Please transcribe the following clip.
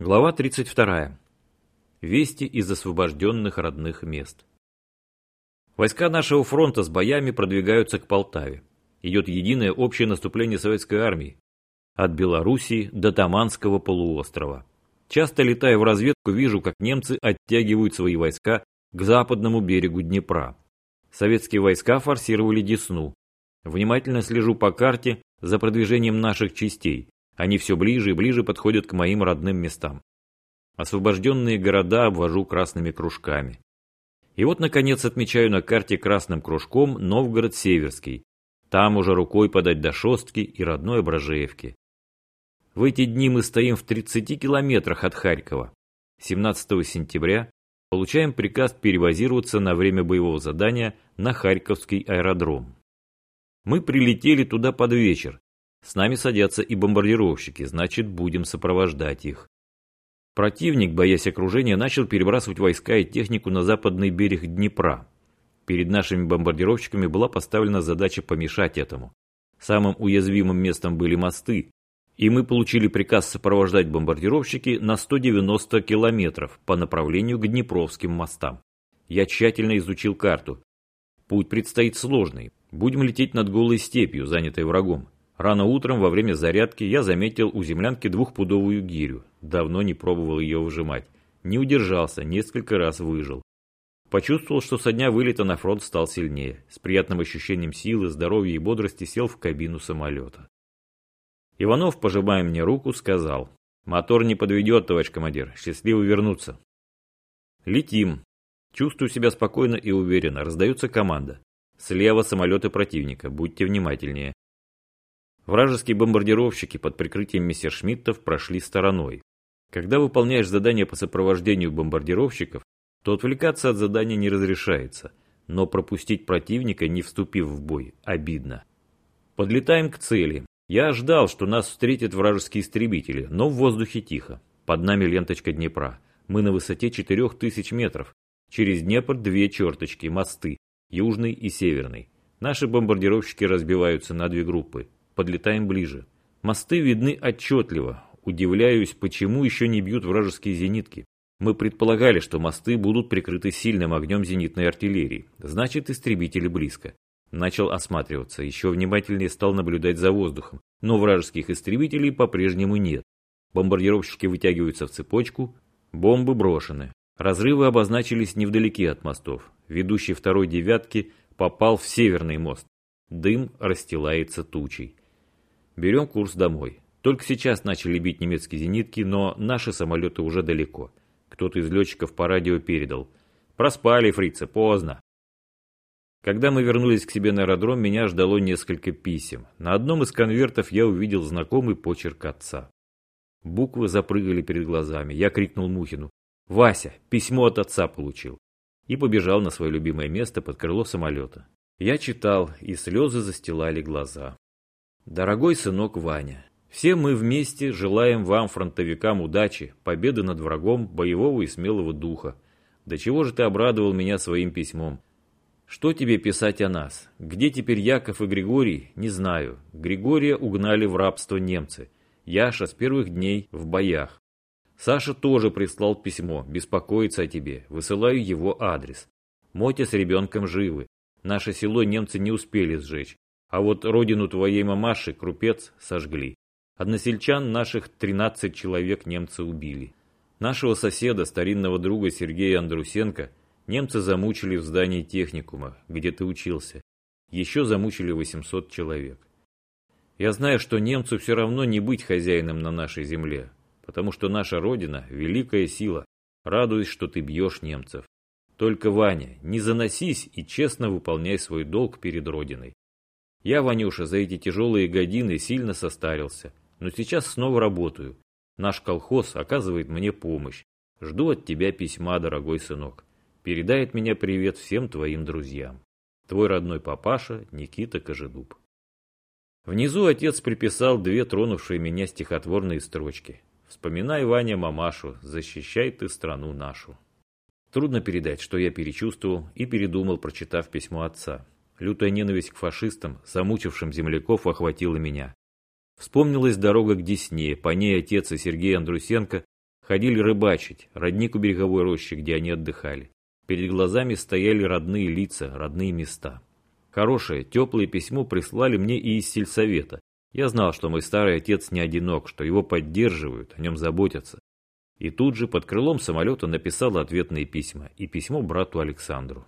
Глава 32. Вести из освобожденных родных мест. Войска нашего фронта с боями продвигаются к Полтаве. Идет единое общее наступление советской армии. От Белоруссии до Таманского полуострова. Часто летая в разведку, вижу, как немцы оттягивают свои войска к западному берегу Днепра. Советские войска форсировали Десну. Внимательно слежу по карте за продвижением наших частей. Они все ближе и ближе подходят к моим родным местам. Освобожденные города обвожу красными кружками. И вот, наконец, отмечаю на карте красным кружком Новгород-Северский. Там уже рукой подать до Шостки и родной Ображеевки. В эти дни мы стоим в 30 километрах от Харькова. 17 сентября получаем приказ перебазироваться на время боевого задания на Харьковский аэродром. Мы прилетели туда под вечер, с нами садятся и бомбардировщики, значит, будем сопровождать их. Противник, боясь окружения, начал перебрасывать войска и технику на западный берег Днепра. Перед нашими бомбардировщиками была поставлена задача помешать этому. Самым уязвимым местом были мосты, и мы получили приказ сопровождать бомбардировщики на 190 километров по направлению к Днепровским мостам. Я тщательно изучил карту. Путь предстоит сложный. Будем лететь над голой степью, занятой врагом. Рано утром во время зарядки я заметил у землянки двухпудовую гирю. Давно не пробовал ее выжимать. Не удержался, несколько раз выжил. Почувствовал, что со дня вылета на фронт стал сильнее. С приятным ощущением силы, здоровья и бодрости сел в кабину самолета. Иванов, пожимая мне руку, сказал. «Мотор не подведет, товарищ командир. Счастливо вернуться». Летим. Чувствую себя спокойно и уверенно. Раздается команда. Слева самолеты противника. Будьте внимательнее. Вражеские бомбардировщики под прикрытием мессершмиттов прошли стороной. Когда выполняешь задание по сопровождению бомбардировщиков, то отвлекаться от задания не разрешается, но пропустить противника, не вступив в бой, обидно. Подлетаем к цели. Я ждал, что нас встретят вражеские истребители, но в воздухе тихо. Под нами ленточка Днепра. Мы на высоте 4000 метров. Через Днепр две черточки, мосты, южный и северный. Наши бомбардировщики разбиваются на две группы подлетаем ближе. Мосты видны отчетливо. Удивляюсь, почему еще не бьют вражеские зенитки. Мы предполагали, что мосты будут прикрыты сильным огнем зенитной артиллерии. Значит, истребители близко. Начал осматриваться, еще внимательнее стал наблюдать за воздухом. Но вражеских истребителей по-прежнему нет. Бомбардировщики вытягиваются в цепочку, бомбы брошены. Разрывы обозначились невдалеке от мостов. Ведущий второй девятки попал в северный мост. Дым расстилается тучей. Берем курс домой. Только сейчас начали бить немецкие зенитки, но наши самолеты уже далеко. Кто-то из летчиков по радио передал. Проспали, фрицы, поздно. Когда мы вернулись к себе на аэродром, меня ждало несколько писем. На одном из конвертов я увидел знакомый почерк отца. Буквы запрыгали перед глазами. Я крикнул Мухину. «Вася, письмо от отца получил!» И побежал на свое любимое место под крыло самолета. Я читал, и слезы застилали глаза. Дорогой сынок Ваня, все мы вместе желаем вам, фронтовикам, удачи, победы над врагом, боевого и смелого духа. До чего же ты обрадовал меня своим письмом? Что тебе писать о нас? Где теперь Яков и Григорий? Не знаю. Григория угнали в рабство немцы. Яша с первых дней в боях. Саша тоже прислал письмо, беспокоится о тебе. Высылаю его адрес. Мотя с ребенком живы. Наше село немцы не успели сжечь. А вот родину твоей мамаши, крупец, сожгли. Односельчан наших 13 человек немцы убили. Нашего соседа, старинного друга Сергея Андрусенко, немцы замучили в здании техникума, где ты учился. Еще замучили 800 человек. Я знаю, что немцу все равно не быть хозяином на нашей земле, потому что наша Родина – великая сила. Радуюсь, что ты бьешь немцев. Только, Ваня, не заносись и честно выполняй свой долг перед Родиной. Я, Ванюша, за эти тяжелые годины сильно состарился, но сейчас снова работаю. Наш колхоз оказывает мне помощь. Жду от тебя письма, дорогой сынок. Передай от меня привет всем твоим друзьям. Твой родной папаша Никита Кожедуб. Внизу отец приписал две тронувшие меня стихотворные строчки. «Вспоминай, Ваня, мамашу, защищай ты страну нашу». Трудно передать, что я перечувствовал и передумал, прочитав письмо отца. Лютая ненависть к фашистам, замучившим земляков, охватила меня. Вспомнилась дорога к Десне, по ней отец и Сергей Андрусенко Ходили рыбачить, родник у береговой рощи, где они отдыхали. Перед глазами стояли родные лица, родные места. Хорошее, теплое письмо прислали мне и из сельсовета. Я знал, что мой старый отец не одинок, что его поддерживают, о нем заботятся. И тут же под крылом самолета написал ответные письма и письмо брату Александру.